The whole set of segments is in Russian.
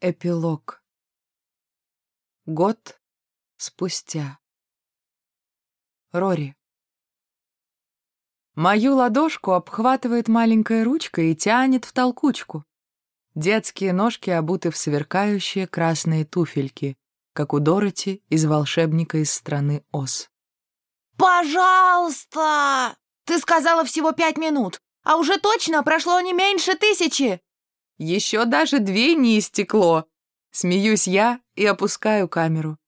Эпилог. Год спустя. Рори. Мою ладошку обхватывает маленькая ручка и тянет в толкучку. Детские ножки обуты в сверкающие красные туфельки, как у Дороти из «Волшебника из страны Оз». «Пожалуйста! Ты сказала всего пять минут, а уже точно прошло не меньше тысячи!» Еще даже две не истекло. Смеюсь я и опускаю камеру.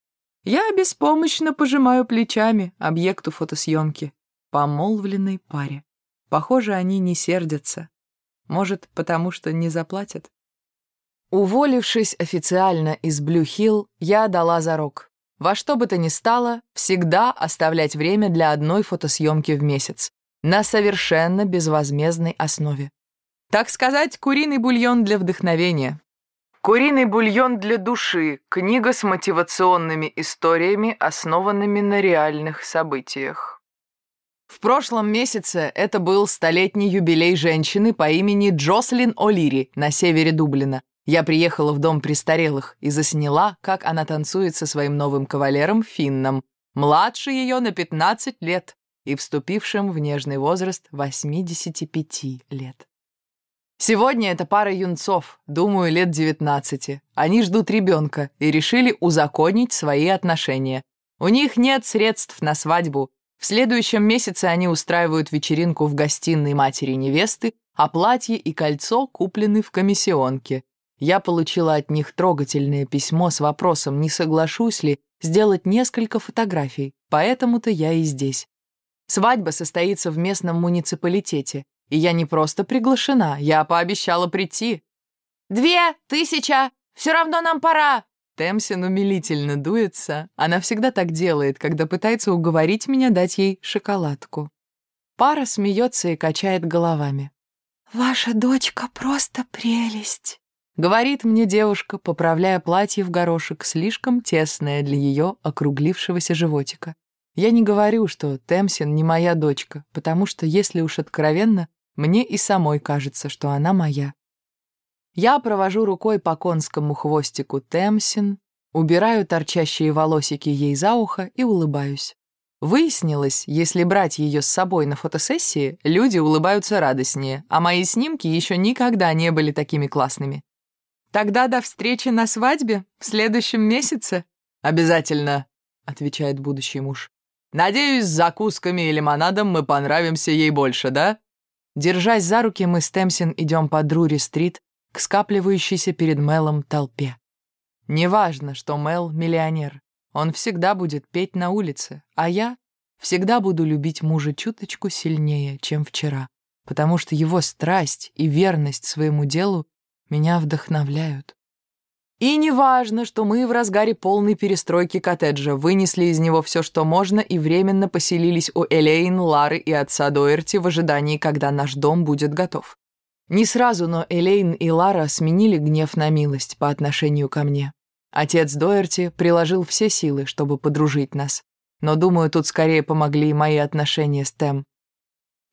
Я беспомощно пожимаю плечами объекту фотосъемки. Помолвленной паре. Похоже, они не сердятся. Может, потому что не заплатят? Уволившись официально из Блю-Хилл, я дала зарок. Во что бы то ни стало, всегда оставлять время для одной фотосъемки в месяц. На совершенно безвозмездной основе. Так сказать, куриный бульон для вдохновения. «Куриный бульон для души» — книга с мотивационными историями, основанными на реальных событиях. В прошлом месяце это был столетний юбилей женщины по имени Джослин О'Лири на севере Дублина. Я приехала в дом престарелых и засняла, как она танцует со своим новым кавалером Финном, младше ее на 15 лет и вступившим в нежный возраст 85 лет. Сегодня это пара юнцов, думаю, лет 19. Они ждут ребенка и решили узаконить свои отношения. У них нет средств на свадьбу. В следующем месяце они устраивают вечеринку в гостиной матери невесты, а платье и кольцо куплены в комиссионке. Я получила от них трогательное письмо с вопросом, не соглашусь ли сделать несколько фотографий, поэтому-то я и здесь. Свадьба состоится в местном муниципалитете. И я не просто приглашена, я пообещала прийти. «Две! Тысяча! Все равно нам пора!» Темсин умилительно дуется. Она всегда так делает, когда пытается уговорить меня дать ей шоколадку. Пара смеется и качает головами. «Ваша дочка просто прелесть», — говорит мне девушка, поправляя платье в горошек, слишком тесное для ее округлившегося животика. Я не говорю, что Темсин не моя дочка, потому что, если уж откровенно, мне и самой кажется, что она моя. Я провожу рукой по конскому хвостику Темсин, убираю торчащие волосики ей за ухо и улыбаюсь. Выяснилось, если брать ее с собой на фотосессии, люди улыбаются радостнее, а мои снимки еще никогда не были такими классными. «Тогда до встречи на свадьбе в следующем месяце?» «Обязательно», — отвечает будущий муж. «Надеюсь, с закусками и лимонадом мы понравимся ей больше, да?» Держась за руки, мы с Темсин идем по Друри-стрит к скапливающейся перед Мелом толпе. Неважно, что Мел — миллионер. Он всегда будет петь на улице, а я всегда буду любить мужа чуточку сильнее, чем вчера, потому что его страсть и верность своему делу меня вдохновляют. И не важно, что мы в разгаре полной перестройки коттеджа вынесли из него все, что можно, и временно поселились у Элейн, Лары и отца Доерти в ожидании, когда наш дом будет готов. Не сразу, но Элейн и Лара сменили гнев на милость по отношению ко мне. Отец Доерти приложил все силы, чтобы подружить нас. Но, думаю, тут скорее помогли мои отношения с Тем.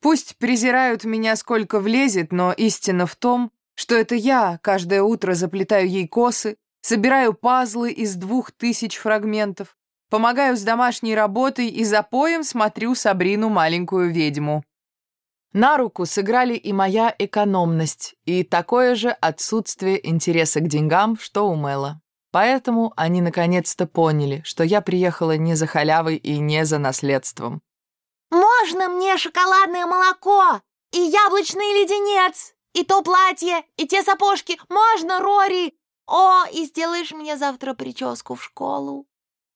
Пусть презирают меня сколько влезет, но истина в том, что это я каждое утро заплетаю ей косы, собираю пазлы из двух тысяч фрагментов, помогаю с домашней работой и за поем смотрю Сабрину маленькую ведьму. На руку сыграли и моя экономность, и такое же отсутствие интереса к деньгам, что у Мэла. Поэтому они наконец-то поняли, что я приехала не за халявой и не за наследством. «Можно мне шоколадное молоко и яблочный леденец?» И то платье, и те сапожки. Можно, Рори? О, и сделаешь мне завтра прическу в школу.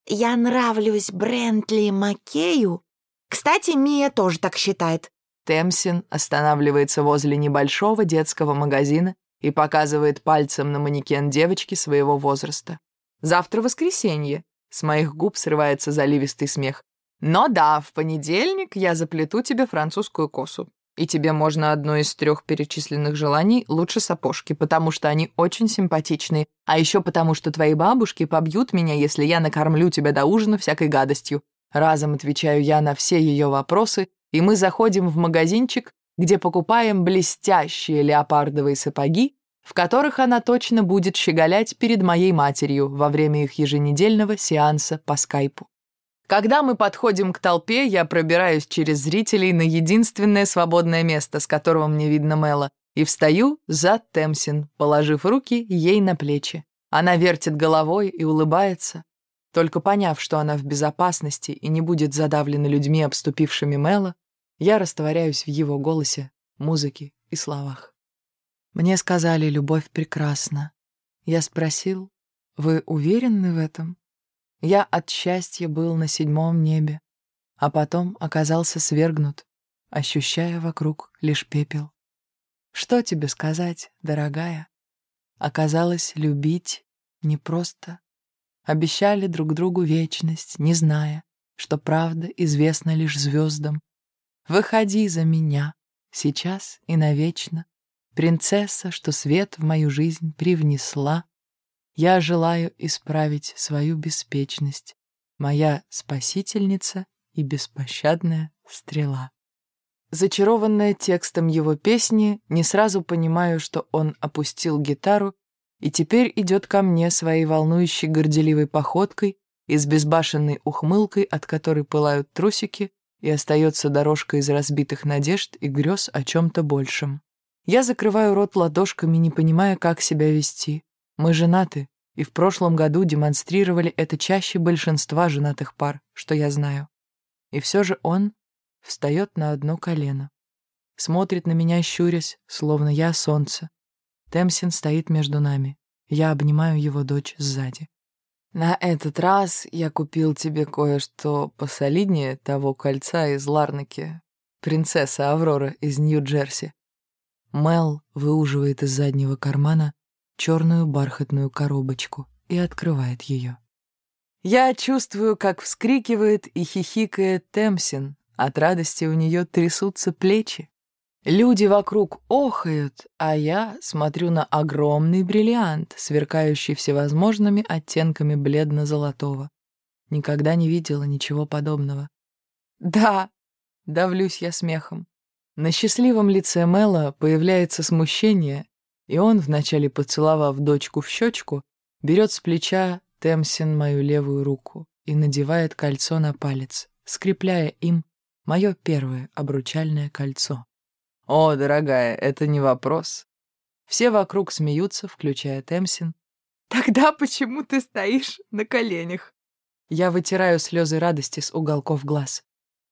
Я нравлюсь Брентли Маккею. Кстати, Мия тоже так считает. Темсин останавливается возле небольшого детского магазина и показывает пальцем на манекен девочки своего возраста. «Завтра воскресенье», — с моих губ срывается заливистый смех. «Но да, в понедельник я заплету тебе французскую косу. И тебе можно одно из трех перечисленных желаний лучше сапожки, потому что они очень симпатичные, а еще потому что твои бабушки побьют меня, если я накормлю тебя до ужина всякой гадостью. Разом отвечаю я на все ее вопросы, и мы заходим в магазинчик, где покупаем блестящие леопардовые сапоги в которых она точно будет щеголять перед моей матерью во время их еженедельного сеанса по скайпу. Когда мы подходим к толпе, я пробираюсь через зрителей на единственное свободное место, с которого мне видно Мэла, и встаю за Темсин, положив руки ей на плечи. Она вертит головой и улыбается. Только поняв, что она в безопасности и не будет задавлена людьми, обступившими Мэла, я растворяюсь в его голосе, музыке и словах. Мне сказали, любовь прекрасна. Я спросил, вы уверены в этом? Я от счастья был на седьмом небе, а потом оказался свергнут, ощущая вокруг лишь пепел. Что тебе сказать, дорогая? Оказалось, любить непросто. Обещали друг другу вечность, не зная, что правда известна лишь звездам. Выходи за меня, сейчас и навечно, принцесса, что свет в мою жизнь привнесла, я желаю исправить свою беспечность, моя спасительница и беспощадная стрела. Зачарованная текстом его песни, не сразу понимаю, что он опустил гитару и теперь идет ко мне своей волнующей горделивой походкой и с безбашенной ухмылкой, от которой пылают трусики, и остается дорожка из разбитых надежд и грез о чем-то большем. Я закрываю рот ладошками, не понимая, как себя вести. Мы женаты, и в прошлом году демонстрировали это чаще большинства женатых пар, что я знаю. И все же он встает на одно колено. Смотрит на меня, щурясь, словно я солнце. Темсин стоит между нами. Я обнимаю его дочь сзади. «На этот раз я купил тебе кое-что посолиднее того кольца из Ларнаки. Принцесса Аврора из Нью-Джерси». Мел выуживает из заднего кармана черную бархатную коробочку и открывает ее. Я чувствую, как вскрикивает и хихикает Темсин. От радости у нее трясутся плечи. Люди вокруг охают, а я смотрю на огромный бриллиант, сверкающий всевозможными оттенками бледно-золотого. Никогда не видела ничего подобного. «Да!» — давлюсь я смехом. На счастливом лице Мэла появляется смущение, и он, вначале поцеловав дочку в щечку, берет с плеча Темсин мою левую руку и надевает кольцо на палец, скрепляя им мое первое обручальное кольцо. «О, дорогая, это не вопрос». Все вокруг смеются, включая Темсин. «Тогда почему ты стоишь на коленях?» Я вытираю слезы радости с уголков глаз.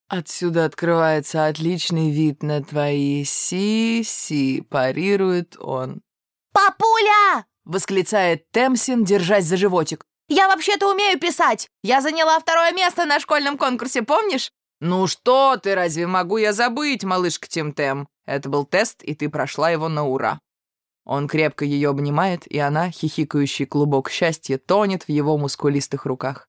«Отсюда открывается отличный вид на твои си-си», — парирует он. «Папуля!» — восклицает Темсин, держась за животик. «Я вообще-то умею писать! Я заняла второе место на школьном конкурсе, помнишь?» «Ну что ты, разве могу я забыть, малышка Тим-Тем? Это был тест, и ты прошла его на ура». Он крепко ее обнимает, и она, хихикающий клубок счастья, тонет в его мускулистых руках.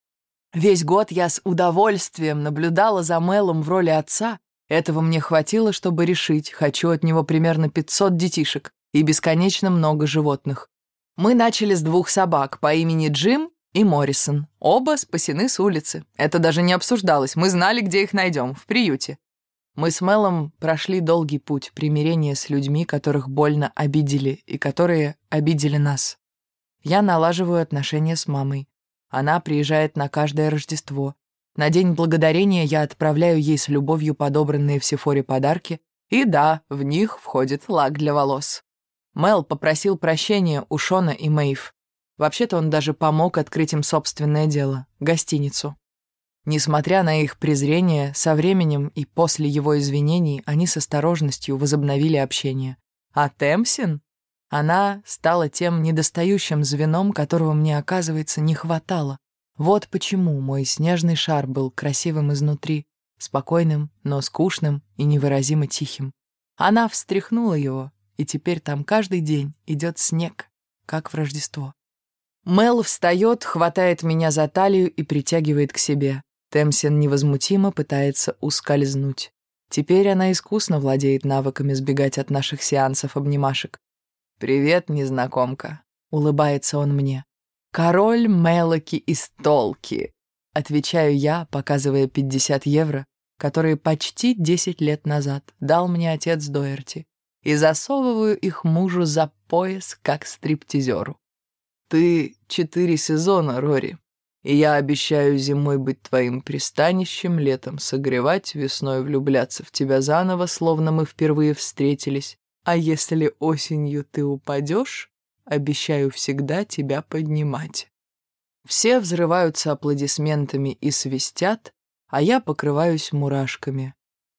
Весь год я с удовольствием наблюдала за Мелом в роли отца. Этого мне хватило, чтобы решить, хочу от него примерно 500 детишек и бесконечно много животных. Мы начали с двух собак по имени Джим и Моррисон. Оба спасены с улицы. Это даже не обсуждалось. Мы знали, где их найдем, в приюте. Мы с Мелом прошли долгий путь примирения с людьми, которых больно обидели и которые обидели нас. Я налаживаю отношения с мамой. Она приезжает на каждое Рождество. На День Благодарения я отправляю ей с любовью подобранные в Сефоре подарки, и да, в них входит лак для волос. Мел попросил прощения у Шона и Мэйв. Вообще-то он даже помог открыть им собственное дело — гостиницу. Несмотря на их презрение, со временем и после его извинений они с осторожностью возобновили общение. А Темсин? Она стала тем недостающим звеном, которого мне, оказывается, не хватало. Вот почему мой снежный шар был красивым изнутри, спокойным, но скучным и невыразимо тихим. Она встряхнула его, и теперь там каждый день идет снег, как в Рождество. Мел встает, хватает меня за талию и притягивает к себе. Темсин невозмутимо пытается ускользнуть. Теперь она искусно владеет навыками сбегать от наших сеансов обнимашек. «Привет, незнакомка», — улыбается он мне. «Король Мелоки из Толки», — отвечаю я, показывая 50 евро, которые почти 10 лет назад дал мне отец Доерти. И засовываю их мужу за пояс, как стриптизеру. «Ты четыре сезона, Рори, и я обещаю зимой быть твоим пристанищем, летом согревать, весной влюбляться в тебя заново, словно мы впервые встретились, а если осенью ты упадешь, обещаю всегда тебя поднимать». Все взрываются аплодисментами и свистят, а я покрываюсь мурашками.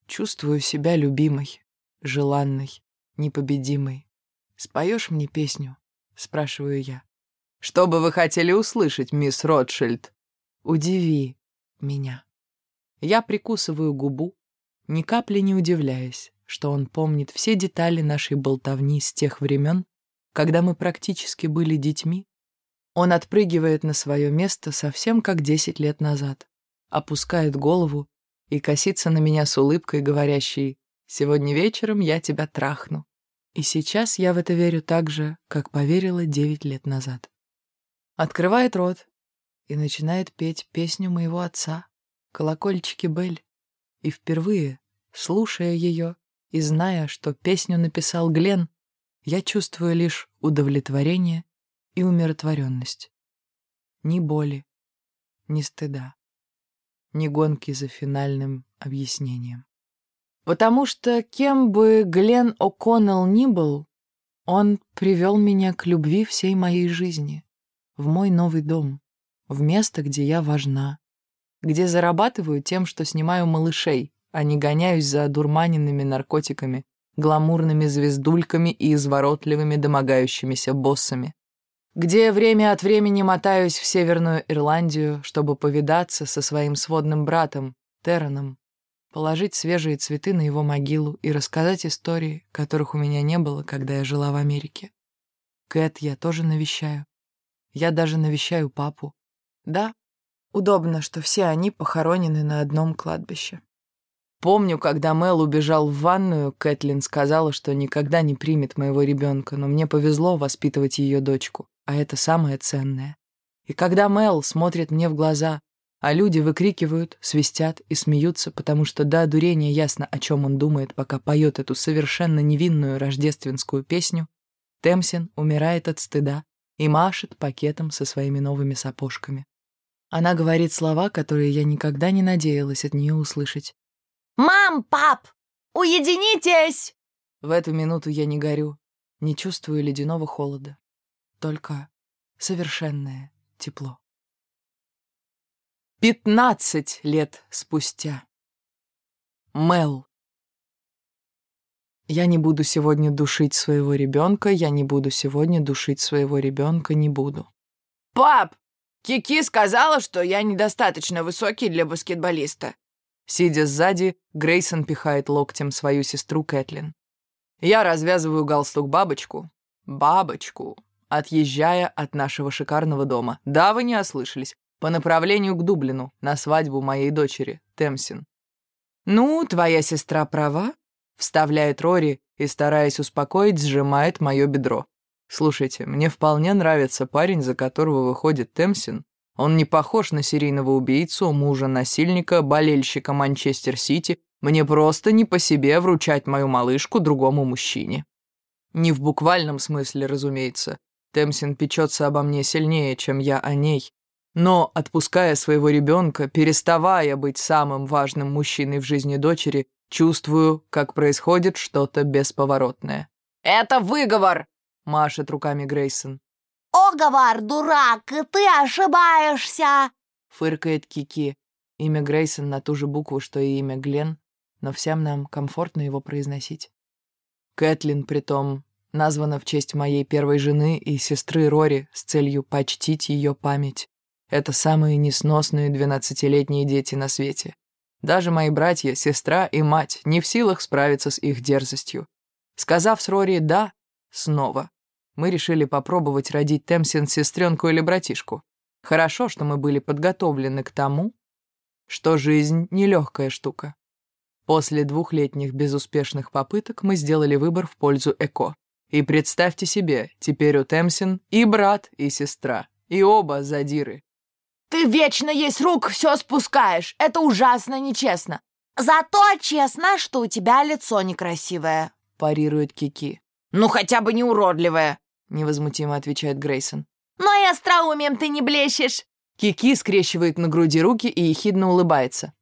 Чувствую себя любимой, желанной, непобедимой. «Споешь мне песню?» — спрашиваю я. «Что бы вы хотели услышать, мисс Ротшильд?» «Удиви меня». Я прикусываю губу, ни капли не удивляясь, что он помнит все детали нашей болтовни с тех времен, когда мы практически были детьми он отпрыгивает на свое место совсем как десять лет назад, опускает голову и косится на меня с улыбкой, говорящей «Сегодня вечером я тебя трахну». И сейчас я в это верю так же, как поверила девять лет назад. Открывает рот и начинает петь песню моего отца, колокольчики Бель. И впервые, слушая ее и зная, что песню написал Глен, я чувствую лишь удовлетворение и умиротворенность. Ни боли, ни стыда, ни гонки за финальным объяснением. Потому что кем бы Глен О'Коннелл ни был, он привел меня к любви всей моей жизни, в мой новый дом, в место, где я важна, где зарабатываю тем, что снимаю малышей, а не гоняюсь за одурманенными наркотиками, гламурными звездульками и изворотливыми домогающимися боссами, где время от времени мотаюсь в Северную Ирландию, чтобы повидаться со своим сводным братом, Тераном, положить свежие цветы на его могилу и рассказать истории, которых у меня не было, когда я жила в Америке. Кэт я тоже навещаю. Я даже навещаю папу. Да, удобно, что все они похоронены на одном кладбище. Помню, когда Мел убежал в ванную, Кэтлин сказала, что никогда не примет моего ребенка, но мне повезло воспитывать ее дочку а это самое ценное. И когда Мел смотрит мне в глаза, а люди выкрикивают, свистят и смеются, потому что до одурения ясно, о чем он думает, пока поет эту совершенно невинную рождественскую песню, Темсин умирает от стыда и машет пакетом со своими новыми сапожками. Она говорит слова, которые я никогда не надеялась от нее услышать. «Мам, пап, уединитесь!» В эту минуту я не горю, не чувствую ледяного холода только совершенное тепло. Пятнадцать лет спустя. Мел. Я не буду сегодня душить своего ребенка, я не буду сегодня душить своего ребенка, не буду. «Пап, Кики сказала, что я недостаточно высокий для баскетболиста». Сидя сзади, Грейсон пихает локтем свою сестру Кэтлин. Я развязываю галстук-бабочку. Бабочку отъезжая от нашего шикарного дома. Да, вы не ослышались. По направлению к Дублину, на свадьбу моей дочери, Темсин. «Ну, твоя сестра права», — вставляет Рори и, стараясь успокоить, сжимает мое бедро. «Слушайте, мне вполне нравится парень, за которого выходит Темсин. Он не похож на серийного убийцу, мужа, насильника, болельщика Манчестер-Сити. Мне просто не по себе вручать мою малышку другому мужчине». Не в буквальном смысле, разумеется. Темсин печется обо мне сильнее, чем я о ней. Но, отпуская своего ребенка, переставая быть самым важным мужчиной в жизни дочери, чувствую, как происходит что-то бесповоротное. «Это выговор!» — машет руками Грейсон. «Оговор, дурак, ты ошибаешься!» — фыркает Кики. Имя Грейсон на ту же букву, что и имя Глен, но всем нам комфортно его произносить. Кэтлин, притом, названа в честь моей первой жены и сестры Рори с целью почтить ее память. Это самые несносные двенадцатилетние дети на свете. Даже мои братья, сестра и мать не в силах справиться с их дерзостью. Сказав с Рори «да», снова, мы решили попробовать родить Темсин сестренку или братишку. Хорошо, что мы были подготовлены к тому, что жизнь — нелегкая штука. После двухлетних безуспешных попыток мы сделали выбор в пользу ЭКО. И представьте себе, теперь у Темсин и брат, и сестра, и оба задиры. Ты вечно есть рук все спускаешь. Это ужасно нечестно. Зато честно, что у тебя лицо некрасивое. парирует Кики. «Ну, хотя бы не уродливая!» Невозмутимо отвечает Грейсон. Но и остроумием ты не блещешь. Кики скрещивает на груди руки и ехидно улыбается.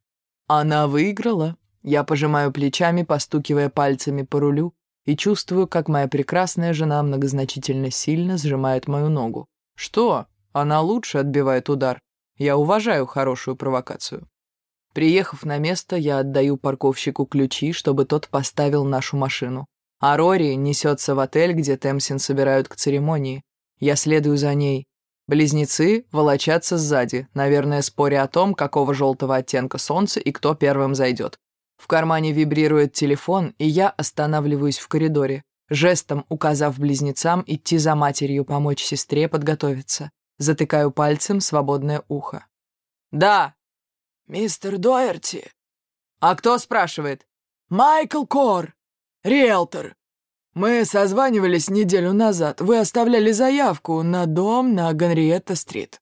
Она выиграла. Я пожимаю плечами, постукивая пальцами по рулю, и чувствую, как моя прекрасная жена многозначительно сильно сжимает мою ногу. Что? Она лучше отбивает удар. Я уважаю хорошую провокацию. Приехав на место, я отдаю парковщику ключи, чтобы тот поставил нашу машину. А Рори несется в отель, где Темсин собирают к церемонии. Я следую за ней. Близнецы волочатся сзади, наверное, споря о том, какого желтого оттенка солнце и кто первым зайдет. В кармане вибрирует телефон, и я останавливаюсь в коридоре, жестом указав близнецам идти за матерью, помочь сестре подготовиться. Затыкаю пальцем свободное ухо. «Да!» «Мистер Доерти!» «А кто спрашивает?» «Майкл Кор, риэлтор. Мы созванивались неделю назад. Вы оставляли заявку на дом на Генриетта-стрит».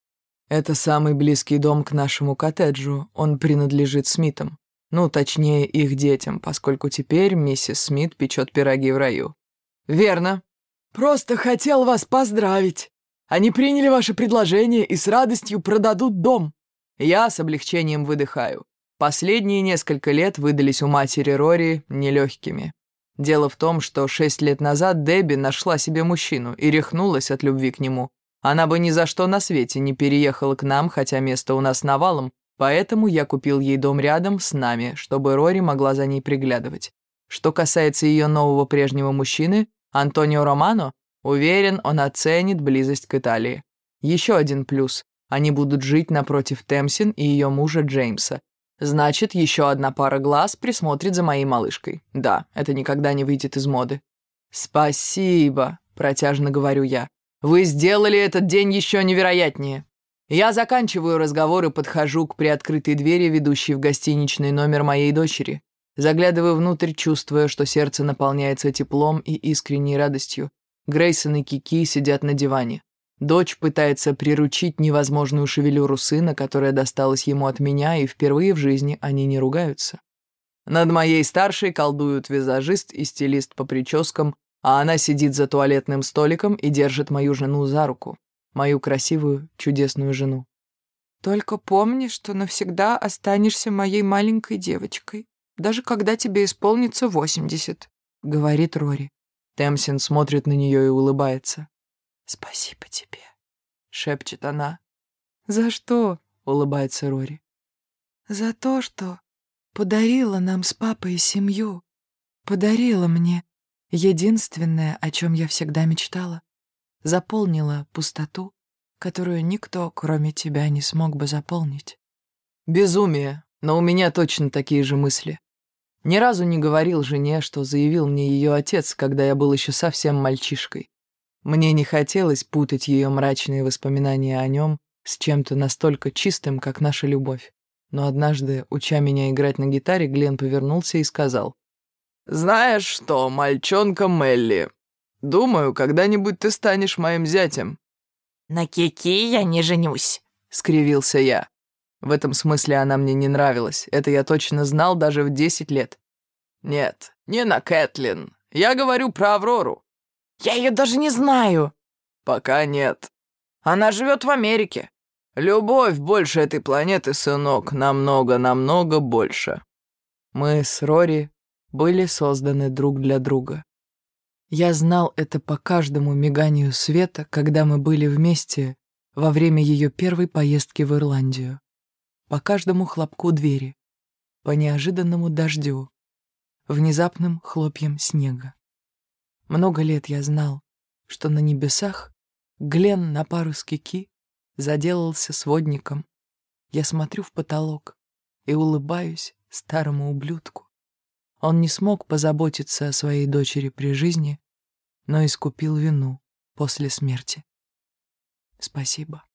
«Это самый близкий дом к нашему коттеджу. Он принадлежит Смитам. Ну, точнее, их детям, поскольку теперь миссис Смит печет пироги в раю». «Верно. Просто хотел вас поздравить. Они приняли ваше предложение и с радостью продадут дом. Я с облегчением выдыхаю. Последние несколько лет выдались у матери Рори нелегкими. Дело в том, что шесть лет назад Дебби нашла себе мужчину и рехнулась от любви к нему. Она бы ни за что на свете не переехала к нам, хотя место у нас навалом, поэтому я купил ей дом рядом с нами, чтобы Рори могла за ней приглядывать. Что касается ее нового прежнего мужчины, Антонио Романо, Уверен, он оценит близость к Италии. Еще один плюс. Они будут жить напротив Темсин и ее мужа Джеймса. Значит, еще одна пара глаз присмотрит за моей малышкой. Да, это никогда не выйдет из моды. «Спасибо», — протяжно говорю я. «Вы сделали этот день еще невероятнее». Я заканчиваю разговор и подхожу к приоткрытой двери, ведущей в гостиничный номер моей дочери. Заглядываю внутрь, чувствуя, что сердце наполняется теплом и искренней радостью. Грейсон и Кики сидят на диване. Дочь пытается приручить невозможную шевелюру сына, которая досталась ему от меня, и впервые в жизни они не ругаются. Над моей старшей колдуют визажист и стилист по прическам, а она сидит за туалетным столиком и держит мою жену за руку. Мою красивую, чудесную жену. «Только помни, что навсегда останешься моей маленькой девочкой, даже когда тебе исполнится восемьдесят», — говорит Рори. Темсин смотрит на нее и улыбается. «Спасибо тебе», — шепчет она. «За что?» — улыбается Рори. «За то, что подарила нам с папой семью. Подарила мне единственное, о чем я всегда мечтала. Заполнила пустоту, которую никто, кроме тебя, не смог бы заполнить». «Безумие, но у меня точно такие же мысли. Ни разу не говорил жене, что заявил мне ее отец, когда я был еще совсем мальчишкой. Мне не хотелось путать ее мрачные воспоминания о нем с чем-то настолько чистым, как наша любовь. Но однажды, уча меня играть на гитаре, Глен повернулся и сказал. «Знаешь что, мальчонка Мелли, думаю, когда-нибудь ты станешь моим зятем». «На Кики я не женюсь», — скривился я. В этом смысле она мне не нравилась. Это я точно знал даже в десять лет. Нет, не на Кэтлин. Я говорю про Аврору. Я ее даже не знаю. Пока нет. Она живет в Америке. Любовь больше этой планеты, сынок, намного-намного больше. Мы с Рори были созданы друг для друга. Я знал это по каждому миганию света, когда мы были вместе во время ее первой поездки в Ирландию по каждому хлопку двери, по неожиданному дождю, внезапным хлопьям снега. Много лет я знал, что на небесах Глен на пару с Кики заделался сводником. Я смотрю в потолок и улыбаюсь старому ублюдку. Он не смог позаботиться о своей дочери при жизни, но искупил вину после смерти. Спасибо.